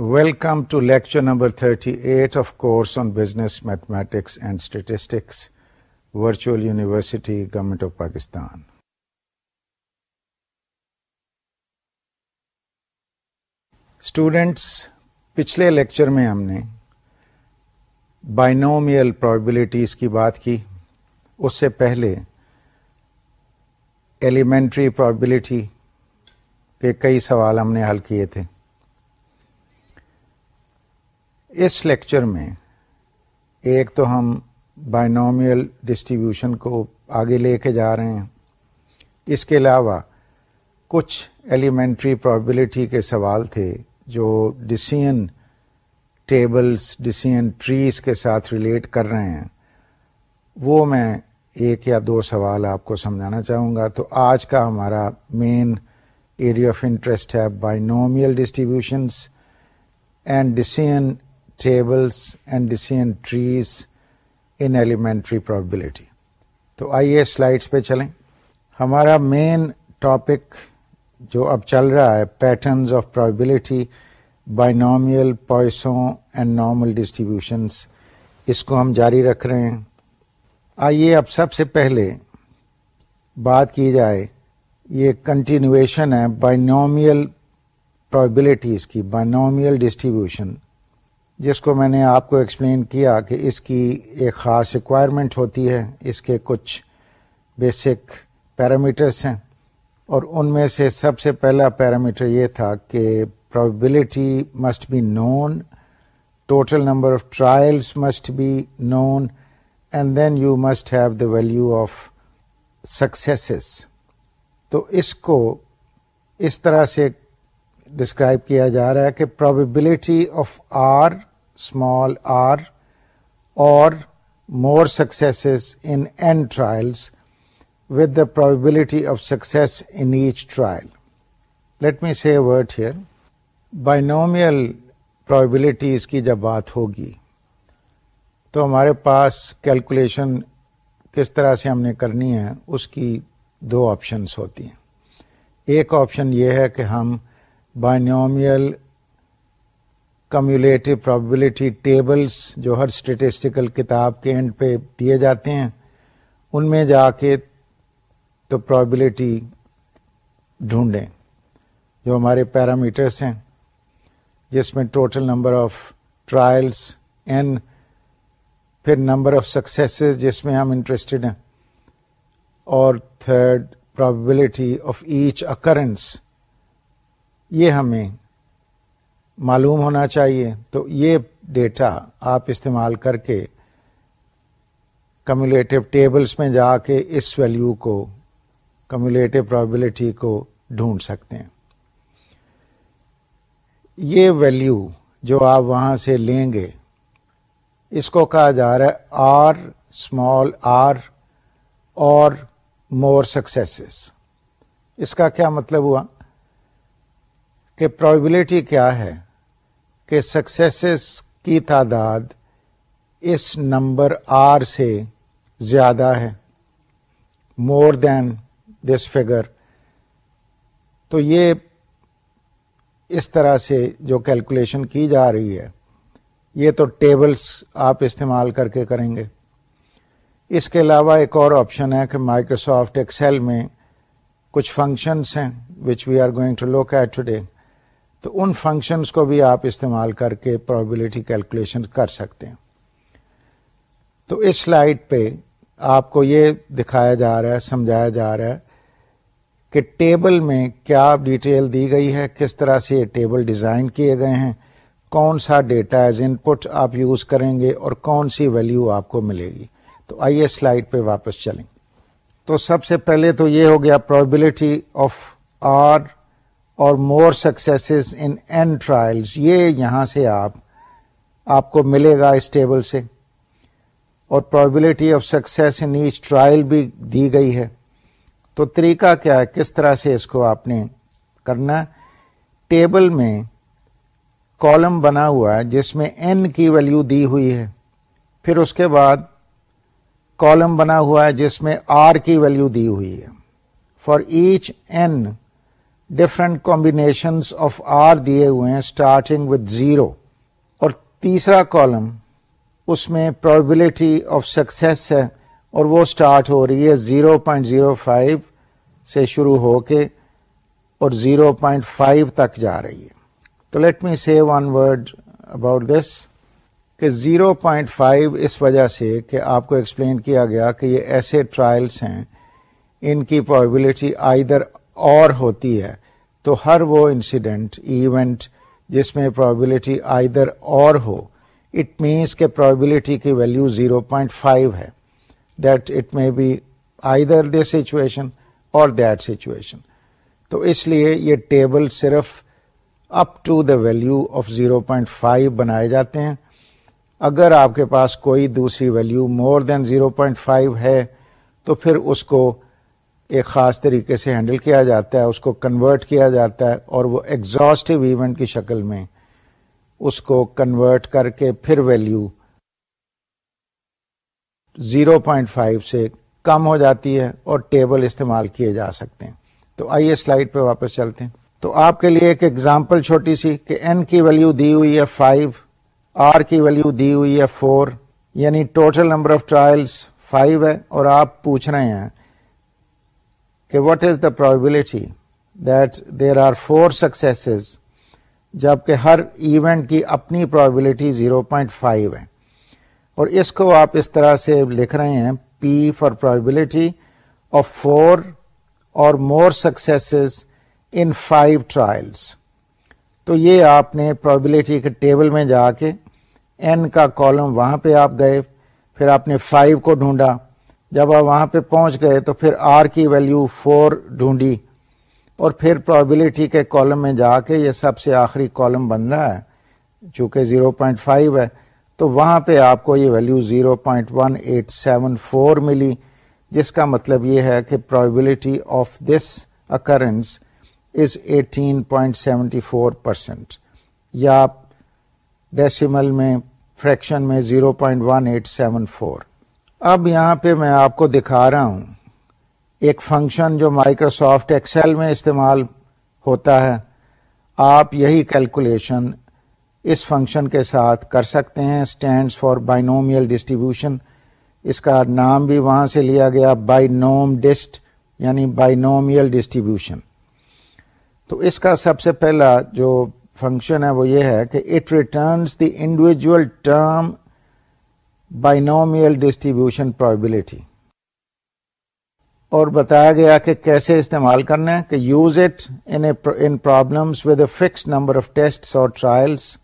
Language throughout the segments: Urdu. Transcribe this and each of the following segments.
Welcome to lecture number 38 of course on Business Mathematics and Statistics, Virtual University, Government of Pakistan. Students, پچھلے لیکچر میں ہم نے بائنومیل پرابلٹیز کی بات کی اس سے پہلے ایلیمنٹری پرابلٹی کے کئی سوال ہم نے حل کیے تھے اس لیکچر میں ایک تو ہم بائنومیل ڈسٹریبیوشن کو آگے لے کے جا رہے ہیں۔ اس کے علاوہ کچھ ایلیمنٹری پرابلٹی کے سوال تھے جو ڈسین ٹیبلز ڈسین ٹریز کے ساتھ ریلیٹ کر رہے ہیں۔ وہ میں ایک یا دو سوال آپ کو سمجھانا چاہوں گا۔ تو آج کا ہمارا مین ایریا آف انٹرسٹ ہے binomial distributions and decision tables and decision trees in elementary probability تو آئیے سلائڈس پہ چلیں۔ ہمارا مین ٹاپک جو اب چل رہا ہے patterns of probability binomial Poisson and normal distributions اس کو ہم جاری رکھ رہے ہیں۔ آئیے اب سب سے پہلے بات کی جائے، یہ کنٹینویشن ہے بائنومیل پرابلٹیز کی بائنومیل ڈسٹریبیوشن جس کو میں نے آپ کو ایکسپلین کیا کہ اس کی ایک خاص ریکوائرمنٹ ہوتی ہے اس کے کچھ بیسک پیرامیٹرس ہیں اور ان میں سے سب سے پہلا پیرامیٹر یہ تھا کہ probability must be known, total number of trials must be known, and then you must have the value of successes. تو اس کو اس طرح سے ڈسکرائب کیا جا رہا ہے کہ probability of r small r or more success in n trials with the probability of success in each trial let me say word here binomial probabilities کی جب بات ہوگی تو ہمارے پاس کیلکولیشن کس طرح سے ہم نے کرنی ہے، اس کی دو آپشنس ہوتی ہیں۔ ایک آپشن یہ ہے کہ ہم بائنومیل کمیولیٹو پرابلٹی ٹیبلس جو ہر اسٹیٹسٹیکل کتاب کے اینڈ پہ دیے جاتے ہیں، ان میں جا کے تو پرابلٹی ڈھونڈیں، جو ہمارے پیرامیٹرس ہیں، جس میں total number of trials n پھر نمبر آف سکسیس جس میں ہم انٹرسٹڈ ہیں، اور third probability of each occurrence یہ ہمیں معلوم ہونا چاہیے۔ تو یہ ڈیٹا آپ استعمال کر کے کمیولیٹو ٹیبلس میں جا کے اس ویلو کو کمیولیٹو پرابلٹی کو ڈھونڈ سکتے ہیں۔ یہ ویلیو جو آپ وہاں سے لیں گے، اس کو کہا جا رہا ہے r small r or more successes اس کا کیا مطلب ہوا؟ کہ پرابلٹی کیا ہے؟ کہ سکسیسز کی تعداد اس نمبر آر سے زیادہ ہے۔ مور دین دس فگر تو یہ اس طرح سے جو کیلکولیشن کی جا رہی ہے، یہ تو ٹیبلز آپ استعمال کر کے کریں گے۔ اس کے علاوہ ایک اور آپشن ہے کہ مائکروسافٹ ایکسل میں کچھ فنکشنس ہیں which we are going to look at today تو ان فنکشنس کو بھی آپ استعمال کر کے پرابلٹی کیلکولیشن کر سکتے ہیں۔ تو اس سلائڈ پہ آپ کو یہ دکھایا جا رہا ہے، سمجھایا جا رہا ہے کہ ٹیبل میں کیا ڈیٹیل دی گئی ہے، کس طرح سے یہ ٹیبل ڈیزائن کیے گئے ہیں، کون سا ڈیٹا ایز ان پٹ آپ یوز کریں گے اور کون سی ویلو آپ کو ملے گی۔ تو آئیے سلائڈ پہ واپس چلیں۔ تو سب سے پہلے تو یہ ہو گیا probability of r or more success in n trials یہ یہاں سے آپ آپ کو ملے گا اس ٹیبل سے. اور probability of success in each trial بھی دی گئی ہے. تو طریقہ کیا ہے؟ کس طرح سے اس کو آپ نے کرنا ٹیبل میں کالم بنا ہوا ہے جس میں این کی ویلو دی ہوئی ہے. پھر اس کے بعد کالم بنا ہوا ہے جس میں آر کی ویلو دی ہوئی ہے. For each n different combinations of r دیے ہوئے ہیں اسٹارٹنگ وتھ زیرو اور تیسرا کالم اس میں پرابلٹی آف سکسیس ہے اور وہ اسٹارٹ ہو رہی ہے زیرو پوائنٹ زیرو فائیو سے شروع ہو کے اور زیرو پوائنٹ فائیو تک جا رہی ہے۔ تو let me say one word about this کہ زیرو پوائنٹ فائیو اس وجہ سے کہ آپ کو ایکسپلین کیا گیا کہ یہ ایسے ٹرائلس ہیں، ان کی پرابلٹی آئدر اور ہوتی ہے تو ہر وہ انسیڈنٹ ایونٹ جس میں پرابلٹی آئدر اور ہو اٹ مینس کہ پرابلٹی کی ویلو زیرو پوائنٹ فائیو ہے. That it may be either this situation or that situation تو اس لیے یہ ٹیبل صرف up to the value of zero point five بنائے جاتے ہیں. اگر آپ کے پاس کوئی دوسری value more than zero point five ہے، تو پھر اس کو ایک خاص طریقے سے ہینڈل کیا جاتا ہے، اس کو کنورٹ کیا جاتا ہے اور وہ ایگزاسٹو ایونٹ کی شکل میں اس کو کنورٹ کر کے پھر ویلو زیرو پوائنٹ فائیو سے کم ہو جاتی ہے اور ٹیبل استعمال کیے جا سکتے ہیں۔ تو آئیے سلائڈ پہ واپس چلتے ہیں۔ تو آپ کے لیے ایک ایگزامپل چھوٹی سی کہ این کی ویلو دی ہوئی ہے فائیو آر کی ویلو دی ہوئی ہے فور یعنی total number of trials five ہے اور آپ پوچھ رہے ہیں کہ what is the probability that there are four success جبکہ ہر ایونٹ کی اپنی پرابلٹی زیرو پوائنٹ فائیو ہے۔ اور اس کو آپ اس طرح سے لکھ رہے ہیں p for probability of four or more success in five trials تو یہ آپ نے پرابلٹی کے ٹیبل میں جا کے این کا کالم وہاں پہ آپ گئے، پھر آپ نے فائیو کو ڈھونڈا۔ جب آپ وہاں پہ پہنچ گئے تو پھر آر کی ویلیو فور ڈھونڈی اور پھر پرابلٹی کے کالم میں جا کے یہ سب سے آخری کالم بن رہا ہے، چونکہ 0.5 ہے، تو وہاں پہ آپ کو یہ ویلیو 0.1874 ملی، جس کا مطلب یہ ہے کہ probability of this occurrence is 18.74 percent یا ڈیسیمل میں فریکشن میں 0.1874 اب یہاں پہ میں آپ کو دکھا رہا ہوں۔ ایک فنکشن جو مائکروسافٹ ایکسل میں استعمال ہوتا ہے۔ آپ یہی کیلکولیشن اس فنکشن کے ساتھ کر سکتے ہیں۔ Stands for binomial distribution. اس کا نام بھی وہاں سے لیا گیا بائی نوم ڈسٹ یعنی بائنومیل ڈسٹریبیوشن۔ تو اس کا سب سے پہلا جو فنکشن ہے وہ یہ ہے کہ it returns the individual term binomial distribution probability اور بتایا گیا کہ کیسے استعمال کرنا ہے کہ use it in problems with a fix number of test or trials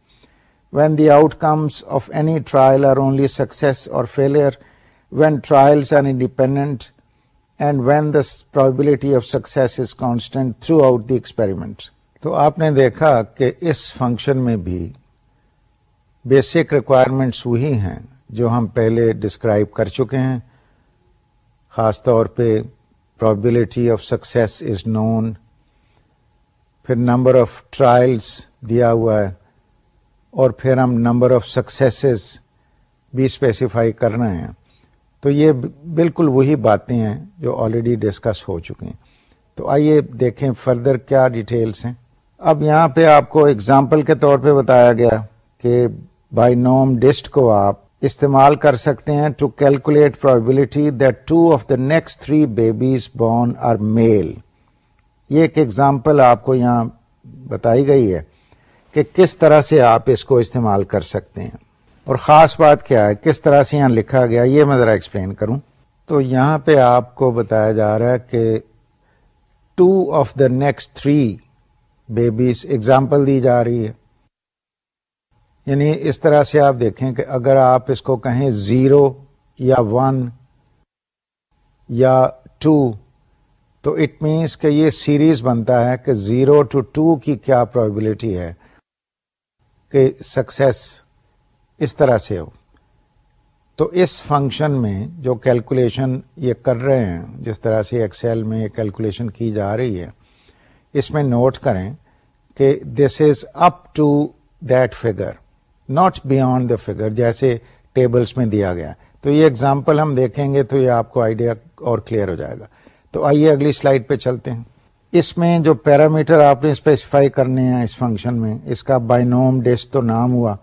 when the outcomes of any trial are only success or failure when trials are independent and when the probability of success is constant throughout the experiment تو آپ نے دیکھا کہ اس فنکشن میں بھی بیسک ریکوائرمنٹس وہی ہیں۔ جو ہم پہلے ڈسکرائب کر چکے ہیں، خاص طور پہ probability of success is known پھر نمبر آف ٹرائلس دیا ہوا ہے، اور پھر ہم نمبر آف سکسیسز بھی اسپیسیفائی کر رہے ہیں۔ تو یہ بالکل وہی باتیں ہیں جو آلریڈی ڈسکس ہو چکی ہیں۔ تو آئیے دیکھیں فردر کیا ڈیٹیلس ہیں۔ اب یہاں پہ آپ کو اگزامپل کے طور پہ بتایا گیا کہ بائی نوم ڈسٹ کو آپ استعمال کر سکتے ہیں to calculate probability that two of the next three babies born are male یہ ایک ایگزامپل آپ کو یہاں بتائی گئی ہے کہ کس طرح سے آپ اس کو استعمال کر سکتے ہیں۔ اور خاص بات کیا ہے، کس طرح سے یہاں لکھا گیا یہ میں ذرا ایکسپلین کروں۔ تو یہاں پہ آپ کو بتایا جا رہا ہے کہ two of the next three babies example دی جا رہی ہے۔ یعنی اس طرح سے آپ دیکھیں کہ اگر آپ اس کو کہیں زیرو یا ون یا ٹو، تو اٹ مینس کہ یہ سیریز بنتا ہے کہ زیرو ٹو ٹو کی کیا پرابلٹی ہے کہ سکسیس اس طرح سے ہو۔ تو اس فنکشن میں جو کیلکولیشن یہ کر رہے ہیں، جس طرح سے ایکسل میں یہ کیلکولیشن کی جا رہی ہے، اس میں نوٹ کریں کہ this is up to that figure not beyond the figure جیسے ٹیبلس میں دیا گیا۔ تو یہ اگزامپل ہم دیکھیں گے تو یہ آپ کو آئیڈیا اور کلیئر ہو جائے گا۔ تو آئیے اگلی سلائڈ پہ چلتے ہیں۔ اس میں جو پیرامیٹر آپ نے اسپیسیفائی کرنے ہیں اس فنکشن میں، اس کا بائنوم ڈیس تو نام ہوا۔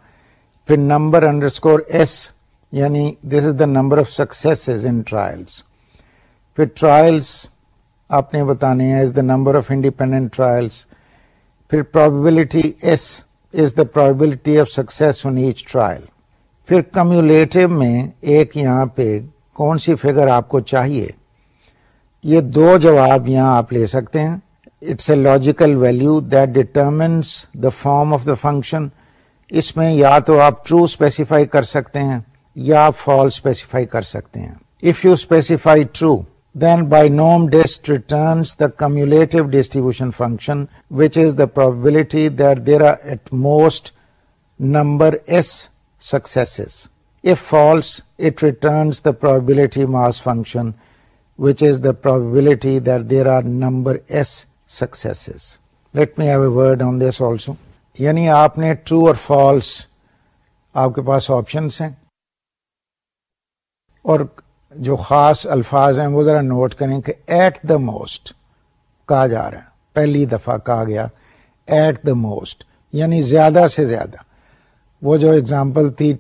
پھر نمبر انڈر اسکور ایس یعنی this is the number of success in trials پھر ٹرائلس آپ نے بتانے ہیں is the number of independent trials پھر probability s is the probability of success in each trial پھر کمیولیٹو میں ایک یہاں پہ کون سی فگر آپ کو چاہیے یہ دو جواب یہاں آپ لے سکتے ہیں it's a logical value that determines the form of the function اس میں یا تو آپ ٹرو اسپیسیفائی کر سکتے ہیں یا آپ اسپیسیفائی کر سکتے ہیں if you specify true then binom dist returns the cumulative distribution function which is the probability that there are at most number s success if false it returns the probability mass function which is the probability that there are number s successes. Let me have a word on this also. یعنی آپ نے ٹرو اور فالس آپ کے پاس آپشنس ہیں اور جو خاص الفاظ ہیں وہ ذرا نوٹ کریں کہ ایٹ دا موسٹ کہا جا رہا ہے۔ پہلی دفعہ کہا گیا ایٹ دا موسٹ یعنی زیادہ سے زیادہ۔ وہ جو اگزامپل تھی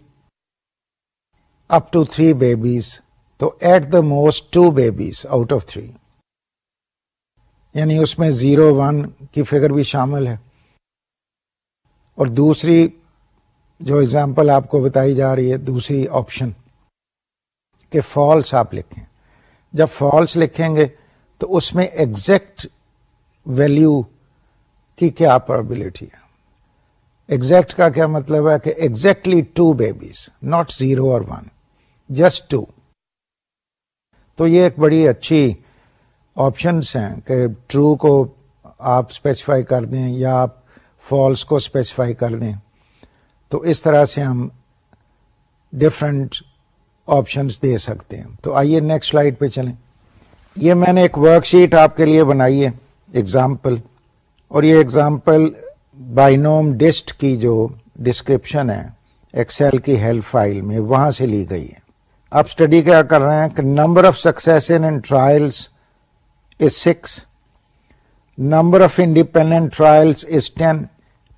اپ ٹو تھری بیبیز تو at the most two babies out of three یعنی اس میں زیرو ون کی فگر بھی شامل ہے۔ اور دوسری جو اگزامپل آپ کو بتائی جا رہی ہے، دوسری آپشن کہ فالس آپ لکھیں۔ جب فالس لکھیں گے تو اس میں ایگزیکٹ ویلو کی کیا پرابلٹی ہے۔ ایگزیکٹ کا کیا مطلب ہے کہ exactly two babies not zero or one just two تو یہ ایک بڑی اچھی آپشنس ہیں کہ ٹرو کو آپ اسپیسیفائی کر دیں یا آپ فالس کو اسپیسیفائی کر دیں۔ تو اس طرح سے ہم ڈفرینٹ آپشنس دے سکتے ہیں۔ تو آئیے نیکسٹ سلائڈ پہ چلیں۔ یہ میں نے ایک ورک شیٹ آپ کے لیے بنائی ہے ایگزامپل اور یہ ایگزامپل بائنوم ڈسٹ کی جو ڈسکرپشن ہے ایکسل کی ہیلپ فائل میں وہاں سے لی گئی ہے۔ آپ اسٹڈی کیا کر رہے ہیں کہ number of success in trials is six number of independent trials is ten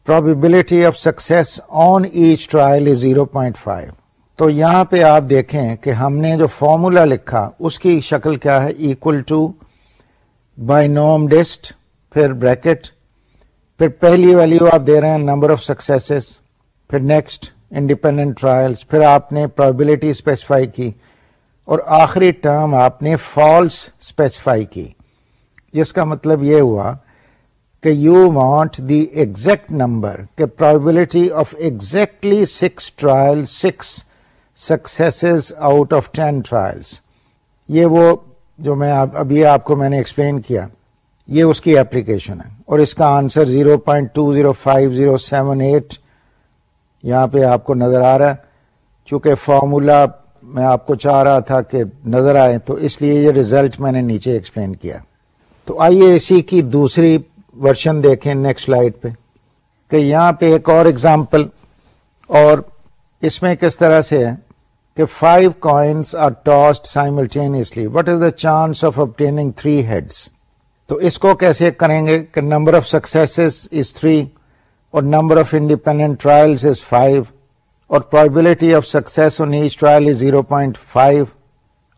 probability of success on each trial is zero point five تو یہاں پہ آپ دیکھیں کہ ہم نے جو فارمولا لکھا، اس کی شکل کیا ہے؟ اکول ٹو بائی نوم ڈسٹ پھر بریکٹ پھر پہلی ویلو آپ دے رہے ہیں نمبر آف سکسیس پھر نیکسٹ انڈیپینڈنٹ ٹرائلس پھر آپ نے پرابلٹی اسپیسیفائی کی، اور آخری ٹرم آپ نے فالس اسپیسیفائی کی۔ جس کا مطلب یہ ہوا کہ you want the exact number کہ probability of exactly six trial six success out of ten trials یہ وہ جو میں ابھی آپ کو میں نے ایکسپلین کیا، یہ اس کی اپلیکیشن ہے۔ اور اس کا answer zero point two zero five zero seven eight یہاں پہ آپ کو نظر آ رہا ہے۔ چونکہ فارمولا میں آپ کو چاہ رہا تھا کہ نظر آئے، تو اس لیے یہ ریزلٹ میں نے نیچے ایکسپلین کیا۔ تو آئیے اسی کی دوسری ورژن دیکھیں نیکسٹ لائٹ پہ۔ کہ یہاں پہ ایک اور ایگزامپل اور اس میں کس طرح سے ہے؟ کہ five coins are tossed simultaneously what is the chance of obtaining three heads تو اس کو کیسے کریں گے کہ number of success is three اور number of independent trials is five اور probability of success on each trial is zero point five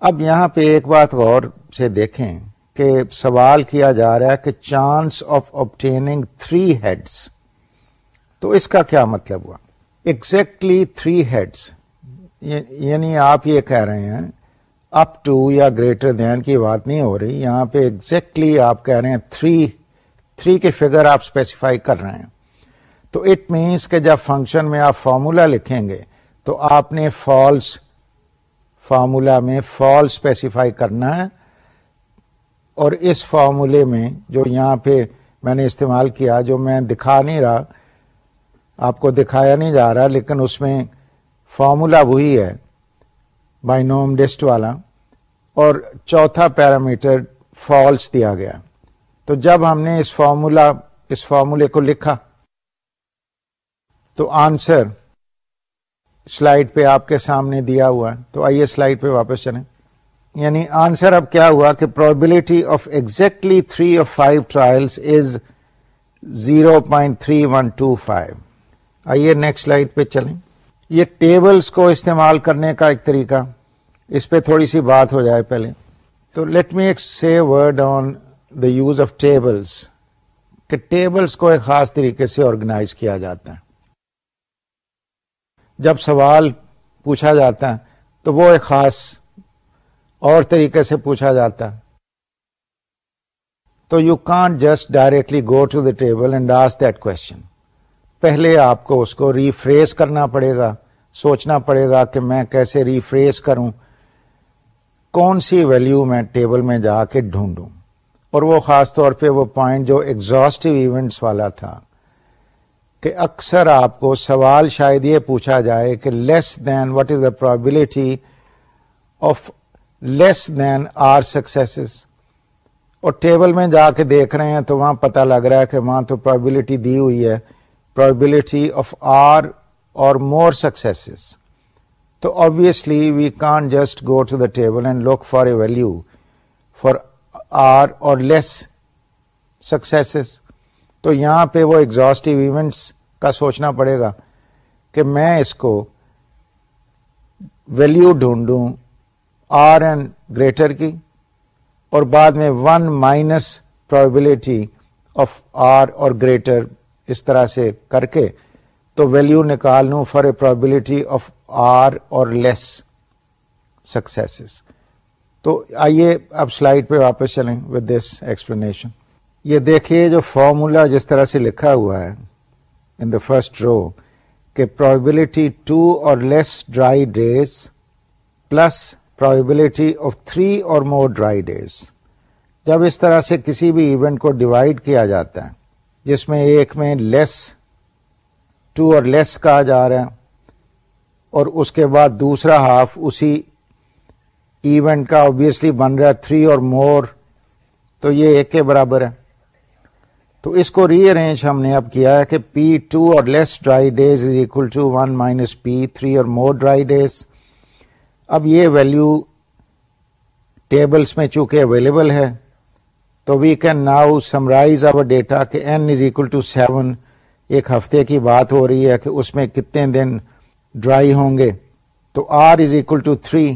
اب یہاں پہ ایک بات غور سے دیکھیں کہ سوال کیا جا رہا ہے کہ chance of obtaining three heads تو اس کا کیا مطلب ہوا؟ ایگزیکٹلی تھری ہیڈس یعنی آپ یہ کہہ رہے ہیں اپ ٹو یا گریٹر دین کی بات نہیں ہو رہی، یہاں پہ ایگزیکٹلی آپ کہہ رہے ہیں تھری تھری کے فگر آپ اسپیسیفائی کر رہے ہیں۔ تو اٹ مینس کہ جب فنکشن میں آپ فارمولا لکھیں گے، تو آپ نے فالس فارمولا میں فالس اسپیسیفائی کرنا ہے۔ اور اس فارمولے میں جو یہاں پہ میں نے استعمال کیا، جو میں دکھا نہیں رہا، آپ کو دکھایا نہیں جا رہا، لیکن اس میں فارمولا وہی ہے بائی نوم ڈسٹ والا، اور چوتھا پیرامیٹر فالس دیا گیا۔ تو جب ہم نے اس فارمولا، اس فارمولے کو لکھا، تو آنسر سلائڈ پہ آپ کے سامنے دیا ہوا۔ ہے تو آئیے سلائڈ پہ واپس چلیں۔ یعنی آنسر اب کیا ہوا کہ probability of exactly three of five trials is zero point three one two five آئیے نیکسٹ سلائڈ پہ چلیں۔ یہ ٹیبلز کو استعمال کرنے کا ایک طریقہ۔ اس پہ تھوڑی سی بات ہو جائے پہلے۔ تو لیٹ می ایک say word on the use of tables کہ ٹیبلس کو ایک خاص طریقے سے آرگنائز کیا جاتا ہے۔ جب سوال پوچھا جاتا ہے، تو وہ ایک خاص اور طریقے سے پوچھا جاتا ہے۔ تو you can't just directly go to the table and ask that question پہلے آپ کو اس کو ریفریز کرنا پڑے گا، سوچنا پڑے گا کہ میں کیسے ریفریز کروں، کون سی ویلو میں ٹیبل میں جا کے ڈھونڈوں۔ اور وہ خاص طور پہ وہ پوائنٹ جو ایگزاسٹو ایونٹس والا تھا کہ اکثر آپ کو سوال شاید یہ پوچھا جائے کہ less than what is the probability of less than r success اور ٹیبل میں جا کے دیکھ رہے ہیں تو وہاں پتہ لگ رہا ہے کہ وہاں تو پرابلٹی دی ہوئی ہے۔ Probability of r or more success تو obviously we can just go to the table and look for a value for r or less success تو یہاں پہ وہ ایگزاسٹو ایونٹس کا سوچنا پڑے گا کہ میں اس کو ویلو ڈھونڈوں آر اینڈ گریٹر کی اور بعد میں one minus probability of r or greater اس طرح سے کر کے، تو ویلو نکال لوں for a probability of r or less success تو آئیے اب سلائڈ پہ واپس چلیں ود دس ایکسپلینیشن یہ دیکھیے جو فارمولا جس طرح سے لکھا ہوا ہے ان دا فرسٹ رو کہ probability two or less dry days plus probability of three or more dry days جب اس طرح سے کسی بھی ایونٹ کو ڈیوائڈ کیا جاتا ہے جس میں ایک میں لیس ٹو اور لیس کہا جا رہا ہے، اور اس کے بعد دوسرا ہاف اسی ایونٹ کا آبیسلی بن رہا ہے تھری اور مور تو یہ ایک کے برابر ہے۔ تو اس کو ری ارینج ہم نے اب کیا ہے کہ p two or less dry days is equal to one minus p three or more dry days اب یہ ویلو ٹیبلس میں چونکہ اویلیبل ہے تو we can now summarise over data کہ n is equal to seven ایک ہفتے کی بات ہو رہی ہے کہ اس میں کتنے دن ڈرائی ہوں گے؟ تو r is equal to three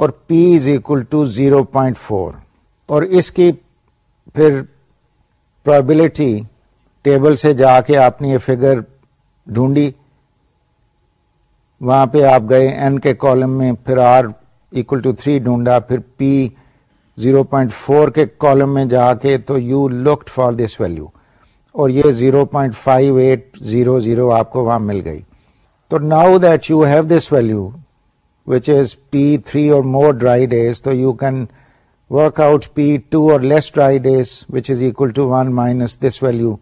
اور p is equal to zero point four اور اس کی پھر پرابلٹی ٹیبل سے جا کے آپ نے یہ فگر ڈھونڈی۔ وہاں پہ آپ گئے این کے کالم میں، پھر آر اکول ٹو تھری ڈھونڈا، پھر پی زیرو پوائنٹ فور کے کالم میں جا کے تو you looked for this value اور یہ zero point five eight zero zero آپ کو وہاں مل گئی۔ تو now that you have this value which is p three or more dry days, تو you can work out p two or less dry days, which is equal to one minus this value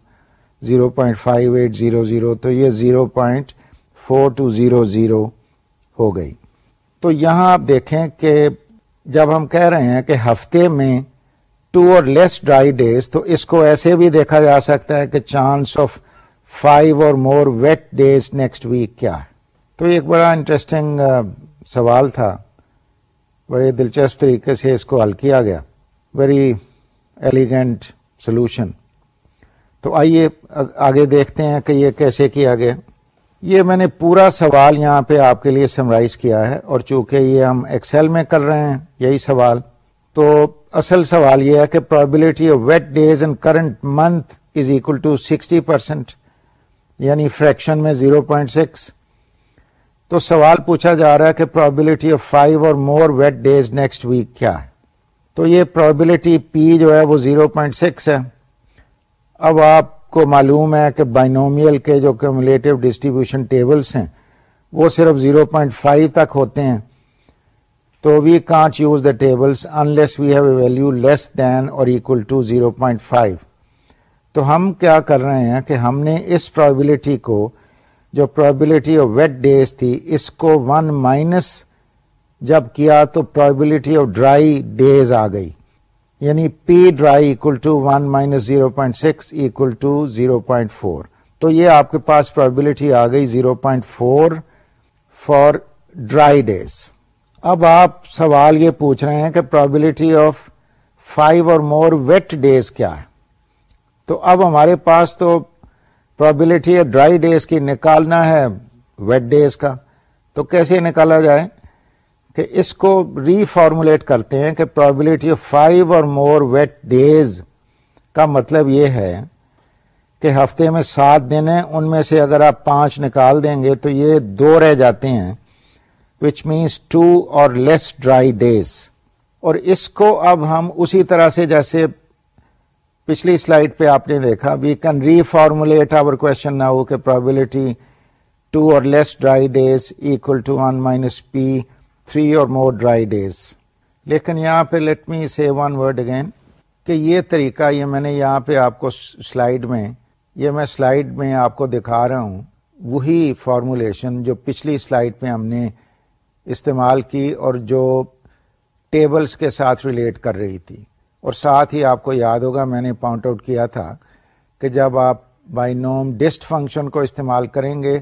zero point five eight zero zero, تو یہ zero point four two zero zero ہو گئی۔ تو یہاں آپ دیکھیں کہ جب ہم کہہ رہے ہیں کہ ہفتے میں two or less dry days تو اس کو ایسے بھی دیکھا جا سکتا ہے کہ chance of five or more wet days next week کیا ہے۔ تو ایک بڑا انٹرسٹنگ سوال تھا۔ بڑے دلچسپ طریقے سے اس کو حل کیا گیا۔ ویری ایلیگینٹ سولوشن تو آئیے آگے دیکھتے ہیں کہ یہ کیسے کیا گیا۔ یہ میں نے پورا سوال یہاں پہ آپ کے لیے سمرائز کیا ہے اور چونکہ یہ ہم ایکسل میں کر رہے ہیں، یہی سوال۔ تو اصل سوال یہ ہے کہ probability of wet days and current month is equal to sixty percent یعنی فریکشن میں زیرو پوائنٹ سکس تو سوال پوچھا جا رہا ہے کہ probability of five or more wet days next week کیا ہے۔ تو یہ پرابلٹی پی جو ہے وہ زیرو پوائنٹ سکس ہے۔ اب آپ کو معلوم ہے کہ بائنومیل کے جو کیومولیٹو ڈسٹریبیوشن ٹیبلس ہیں، وہ صرف زیرو پوائنٹ فائیو تک ہوتے ہیں۔ تو we can't use the tables unless we have a value less than or equal to zero point five تو ہم کیا کر رہے ہیں کہ ہم نے اس پرابلٹی کو، جو پرابلٹی آف ویٹ ڈیز تھی، اس کو ون مائنس جب کیا تو پرابلٹی آف ڈرائی ڈیز آ گئی۔ یعنی P dry equal to one minus zero point six equal to zero point four تو یہ آپ کے پاس پرابلٹی آ گئی zero point four for dry days اب آپ سوال یہ پوچھ رہے ہیں کہ probability of five or more wet days کیا ہے؟ تو اب ہمارے پاس تو پرابلٹی ڈرائی ڈیز کی نکالنا ہے ویٹ ڈیز کا. تو کیسے نکالا جائے؟ کہ اس کو ری فارمولیٹ کرتے ہیں کہ probability of five or more wet days کا مطلب یہ ہے کہ ہفتے میں سات دن ہیں، ان میں سے اگر آپ پانچ نکال دیں گے تو یہ دو رہ جاتے ہیں which means two or less dry days اور اس کو اب ہم اسی طرح سے جیسے پچھلی سلائڈ پہ آپ نے دیکھا we can reformulate our question now کہ probability two or less dry days equal to one minus P three or more dry days لیکن یہاں پہ let me see one word again کہ یہ طریقہ یہ میں نے یہاں پہ آپ کو سلائڈ میں، یہ میں سلائڈ میں آپ کو دکھا رہا ہوں، وہی فارمولیشن جو پچھلی سلائڈ پہ ہم نے استعمال کی اور جو ٹیبلز کے ساتھ ریلیٹ کر رہی تھی۔ اور ساتھ ہی آپ کو یاد ہوگا میں نے پوائنٹ آؤٹ کیا تھا کہ جب آپ بائی نوم ڈسٹ فنکشن کو استعمال کریں گے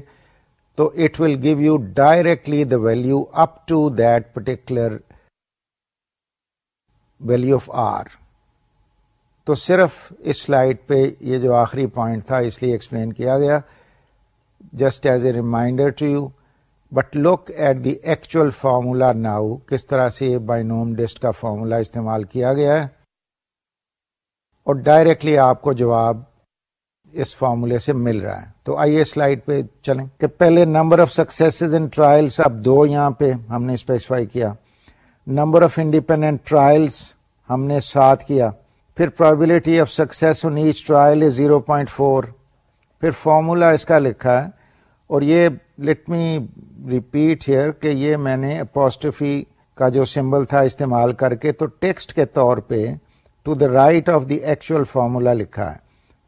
تو it will give you directly the value up to that particular value of R تو صرف اس سلائڈ پہ یہ جو آخری پوائنٹ تھا، اس لیے ایکسپلین کیا گیا۔ Just as a reminder to you but look at the actual formula now کس طرح سے بائی نوم ڈسٹ کا فارمولا استعمال کیا گیا ہے۔ اور ڈائریکٹلی آپ کو جواب اس فارمولے سے مل رہا ہے۔ تو آئیے سلائڈ پہ چلیں۔ کہ پہلے number of success in trials اب دو یہاں پہ ہم نے اسپیسیفائی کیا۔ نمبر آف انڈیپینڈنٹ ٹرائلس ہم نے سات کیا۔ پھر probability of success in each trial is zero point four پھر فارمولا اس کا لکھا ہے۔ اور یہ لٹ می ریپیٹ ہیئر کہ یہ میں نے اپوسٹفی کا جو سمبل تھا استعمال کر کے تو ٹیکسٹ کے طور پہ to the right of the actual formula لکھا ہے۔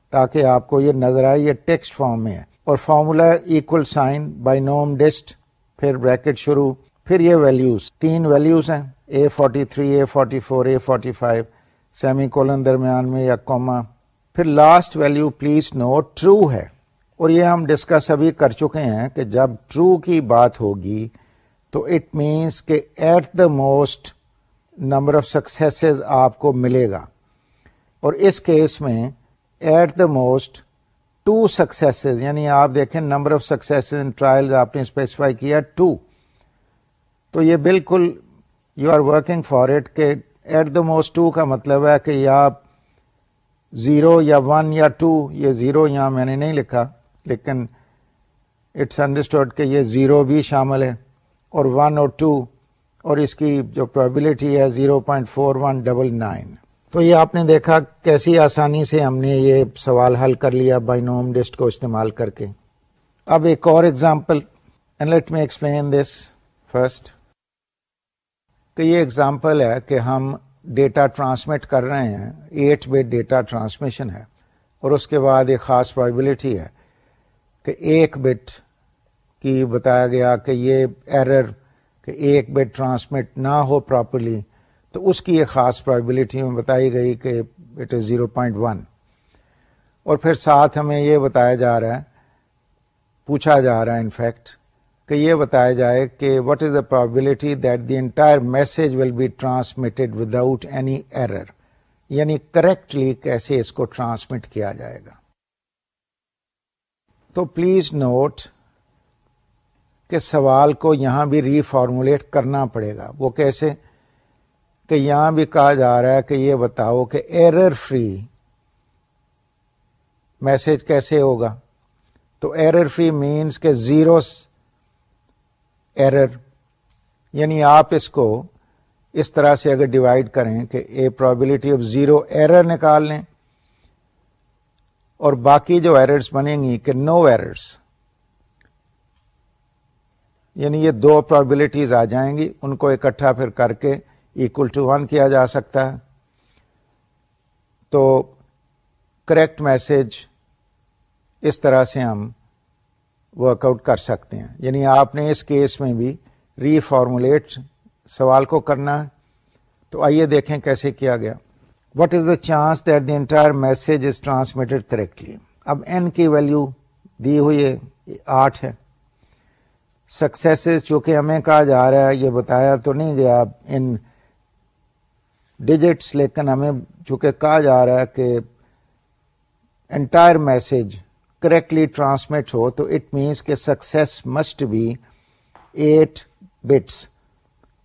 تاکہ آپ کو یہ نظر آئے، یہ ٹیکسٹ فارم میں ہے۔ اور formula equal sign binom dist پھر بریکٹ شروع، پھر یہ ویلوز تین ویلوز ہیں۔ A forty three A forty four A forty five semicolon درمیان میں یا کوما پھر last value please no true ہے۔ اور یہ ہم ڈسکس ابھی کر چکے ہیں کہ جب ٹرو کی بات ہوگی، تو اٹ مینس کہ at the most number of success آپ کو ملے گا۔ اور اس کیس میں at the most two success یعنی آپ دیکھیں number of success in trial آپ نے اسپیسیفائی کیا ٹو۔ تو یہ بالکل you are working for it کہ ایٹ دا موسٹ ٹو کا مطلب ہے کہ یا زیرو یا ون یا ٹو، یہ زیرو یہاں میں نے نہیں لکھا، لیکن اٹس انڈرسٹوڈ کہ یہ زیرو بھی شامل ہے اور ون اور ٹو اور اس کی جو پرابلٹی ہے zero point four one double nine. تو یہ آپ نے دیکھا کیسی آسانی سے ہم نے یہ سوال حل کر لیا بائی نوم ڈسٹ کو استعمال کر کے۔ اب ایک اور example let me explain this first کہ یہ ایگزامپل ہے کہ ہم ڈیٹا ٹرانسمٹ کر رہے ہیں ایٹ بٹ ڈیٹا ٹرانسمیشن ہے، اور اس کے بعد ایک خاص پرابلٹی ہے کہ ایک بٹ کی بتایا گیا کہ یہ ایرر کہ ایک بٹ ٹرانسمٹ نہ ہو پراپرلی تو اس کی ایک خاص پرابلٹی میں بتائی گئی کہ it is zero point one اور پھر ساتھ ہمیں یہ بتایا جا رہا ہے، پوچھا جا رہا ہے انفیکٹ کہ یہ بتایا جائے کہ what is the probability that the entire message will be transmitted without any error یعنی کریکٹلی کیسے اس کو ٹرانسمٹ کیا جائے گا؟ تو پلیز نوٹ کہ سوال کو یہاں بھی ری فارمولیٹ کرنا پڑے گا۔ وہ کیسے؟ کہ یہاں بھی کہا جا رہا ہے کہ یہ بتاؤ کہ ایرر فری میسج کیسے ہوگا؟ تو ایرر فری مینس کہ زیرو ایرر یعنی آپ اس کو اس طرح سے اگر ڈیوائڈ کریں کہ a probability of zero error نکال لیں اور باقی جو ایررز بنیں گی کہ نو ایررز یعنی یہ دو پرابلٹیز آ جائیں گی، ان کو اکٹھا پھر کر کے اکول ٹو ون کیا جا سکتا ہے۔ تو کریکٹ میسج اس طرح سے ہم ورک آؤٹ کر سکتے ہیں۔ یعنی آپ نے اس کیس میں بھی ری فارمولیٹ سوال کو کرنا ہے۔ تو آئیے دیکھیں کیسے کیا گیا۔ What is the chance that the entire message is transmitted correctly اب این کی ویلو دی ہوئی ہے، آٹھ ہے۔ سکسیس چونکہ ہمیں کہا جا رہا ہے، یہ بتایا تو نہیں گیا۔ ان ڈیجٹس لیکن ہمیں چونکہ کہا جا رہا ہے کہ انٹائر میسج کریکٹلی ٹرانسمٹ ہو، تو اٹ مینس کہ success must be eight bits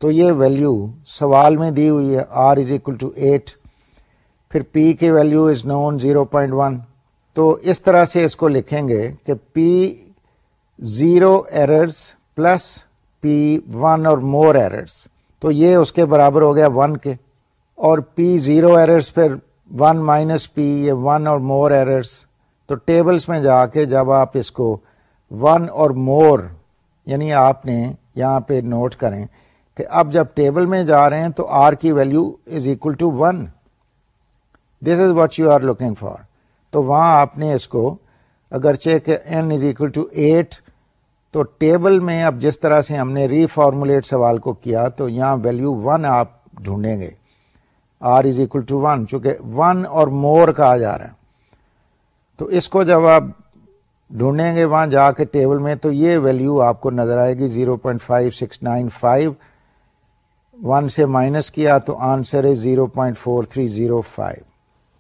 تو یہ ویلو سوال میں دی ہوئی ہے R is equal to eight پھر پی کی value is known zero point one تو اس طرح سے اس کو لکھیں گے کہ P zero errors plus P one or more errors تو یہ اس کے برابر ہو گیا ون کے۔ اور پی زیرو ایررس پھر ون مائنس پی یہ ون اور مور ایررس تو ٹیبلز میں جا کے جب آپ اس کو ون اور مور یعنی آپ نے یہاں پہ نوٹ کریں کہ اب جب ٹیبل میں جا رہے ہیں تو آر کی value is equal to one this is what you are looking for تو وہاں آپ نے اس کو اگرچہ کہ N is equal to eight تو ٹیبل میں اب جس طرح سے ہم نے ری فارمولیٹ سوال کو کیا تو یہاں ویلو ون آپ ڈھونڈیں گے. R is equal to one چونکہ ون اور مور کہا جا رہا ہے۔ تو اس کو جب آپ ڈھونڈیں گے وہاں جا کے ٹیبل میں، تو یہ ویلو آپ کو نظر آئے گی zero point five six nine five. One سے مائنس کیا تو آنسر ہے zero point four three zero five.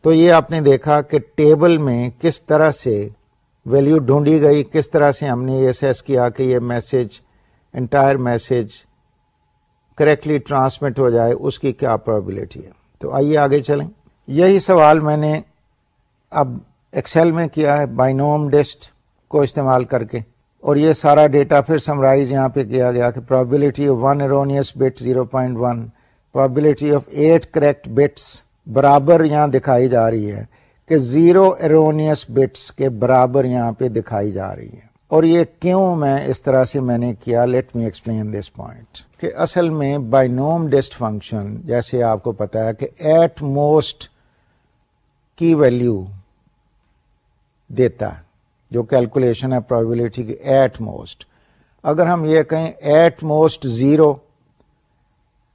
تو یہ آپ نے دیکھا کہ ٹیبل میں کس طرح سے ویلو ڈھونڈی گئی، کس طرح سے ہم نے یہ سیس کیا کہ یہ message entire message correctly transmit ہو جائے، اس کی کیا پرابلٹی ہے۔ تو آئیے آگے چلیں۔ یہی سوال میں نے اب ایکسل میں کیا ہے، بائنوم ڈسٹ کو استعمال کر کے۔ اور یہ سارا ڈیٹا پھر سمرائز یہاں پہ کیا گیا کہ probability of one erroneous bit zero point one probability of eight correct bits برابر یہاں دکھائی جا رہی ہے کہ زیرو ایرونیس بٹس کے برابر یہاں پہ دکھائی جا رہی ہے۔ اور یہ کیوں میں اس طرح سے میں نے کیا؟ Let me explain this point کہ اصل میں بائنوم ڈسٹ فنکشن، جیسے آپ کو پتا ہے کہ ایٹ موسٹ کی ویلو دیتا ہے، جو کیلکولیشن ہے پرابلٹی کی ایٹ موسٹ۔ اگر ہم یہ کہیں ایٹ موسٹ زیرو،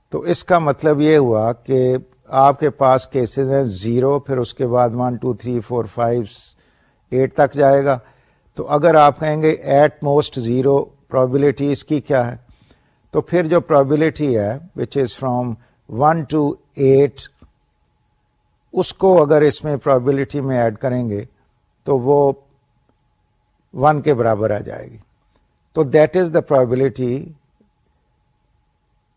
تو اس کا مطلب یہ ہوا کہ آپ کے پاس کیسز ہیں زیرو، پھر اس کے بعد one two three four five eight تک جائے گا۔ تو اگر آپ کہیں گے ایٹ موسٹ زیرو پرابلٹی اس کی کیا ہے؟ تو پھر جو پرابلٹی ہے which is from one to eight اس کو اگر اس میں پرابلٹی میں ایڈ کریں گے، تو وہ ون کے برابر آ جائے گی. تو دیٹ از دا پرابلٹی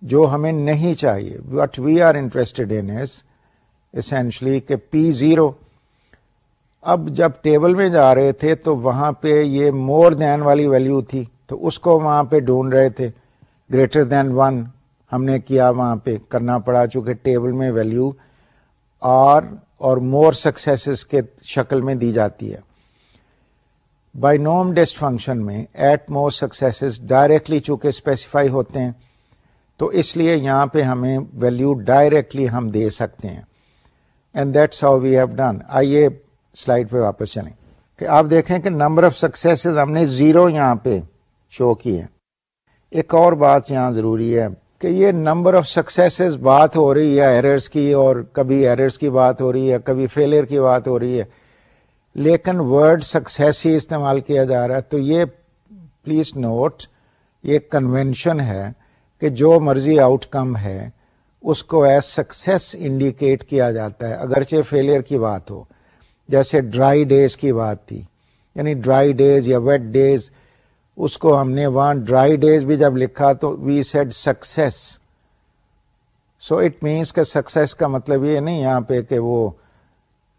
جو ہمیں نہیں چاہیے. What we are interested in essentially کہ پی زیرو اب جب ٹیبل میں جا رہے تھے، تو وہاں پہ یہ مور دین والی ویلو تھی، تو اس کو وہاں پہ ڈھونڈ رہے تھے. گریٹر دین ون ہم نے کیا وہاں پہ کرنا پڑا، چونکہ ٹیبل میں value r or more success کے شکل میں دی جاتی ہے۔ بائی نوم ڈیسٹ فنکشن میں ایٹ مور سکسیس ڈائریکٹلی چونکہ اسپیسیفائی ہوتے ہیں، تو اس لیے یہاں پہ ہمیں ویلو ڈائریکٹلی ہم دے سکتے ہیں۔ And that's how we have done آئیے سلائڈ پہ واپس چلیں۔ کہ آپ دیکھیں کہ نمبر آف سکسیس ہم نے زیرو یہاں پہ شو کی ہے ایک اور بات یہاں ضروری ہے کہ یہ نمبر آف سکسیس بات ہو رہی ہے ایررز کی اور کبھی ایررز کی بات ہو رہی ہے، کبھی فیلئر کی بات ہو رہی ہے۔ لیکن ورڈ سکسیس ہی استعمال کیا جا رہا ہے۔ تو یہ پلیز نوٹ یہ کنوینشن ہے کہ جو مرضی آؤٹ کم ہے، اس کو ایز سکسیس انڈیکیٹ کیا جاتا ہے۔ اگرچہ فیلئر کی بات ہو، جیسے ڈرائی ڈیز کی بات تھی یعنی ڈرائی ڈیز یا ویٹ ڈیز اس کو ہم نے وہاں ڈرائی ڈیز بھی جب لکھا تو we said success. So it means کا سکسیس کا مطلب یہ نہیں یہاں پہ کہ وہ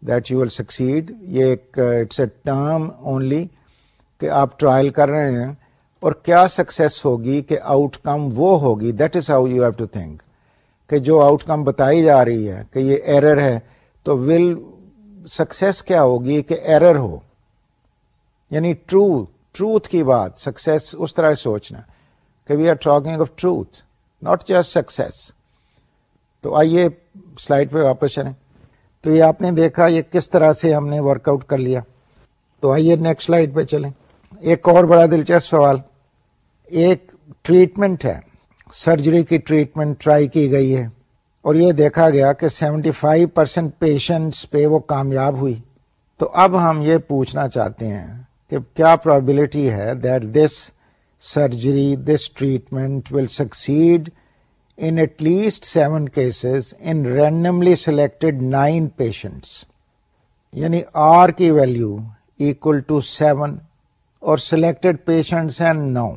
دیٹ یو ول سکسیڈ۔ یہ ایک، اٹس اے ٹرم اونلی کہ آپ ٹرائل کر رہے ہیں اور کیا سکسیس ہوگی کہ آؤٹ کم وہ ہوگی۔ That is how you have to think کہ جو آؤٹ کم بتائی جا رہی ہے کہ یہ ایرر ہے تو ول سکسیس کیا ہوگی کہ ایرر ہو۔ یعنی ٹرو ٹروتھ کی بات سکسیس اس طرح سوچنا کہ we are talking of truth not just success تو آئیے سلائڈ پہ واپس چلیں تو یہ آپ نے دیکھا یہ کس طرح سے ہم نے ورک آؤٹ کر لیا تو آئیے نیکسٹ سلائڈ پہ چلیں ایک اور بڑا دلچسپ سوال ایک ٹریٹمنٹ ہے سرجری کی ٹریٹمنٹ ٹرائی کی گئی ہے اور یہ دیکھا گیا کہ سیونٹی فائیو پرسینٹ پیشنٹس پہ وہ کامیاب ہوئی تو اب ہم یہ پوچھنا چاہتے ہیں کہ کیا پرابلٹی ہے that this surgery this treatment will succeed in at least seven cases in randomly selected nine patients یعنی آر کی ویلو اکول ٹو سیون اور سلیکٹڈ پیشنٹس ہیں نو.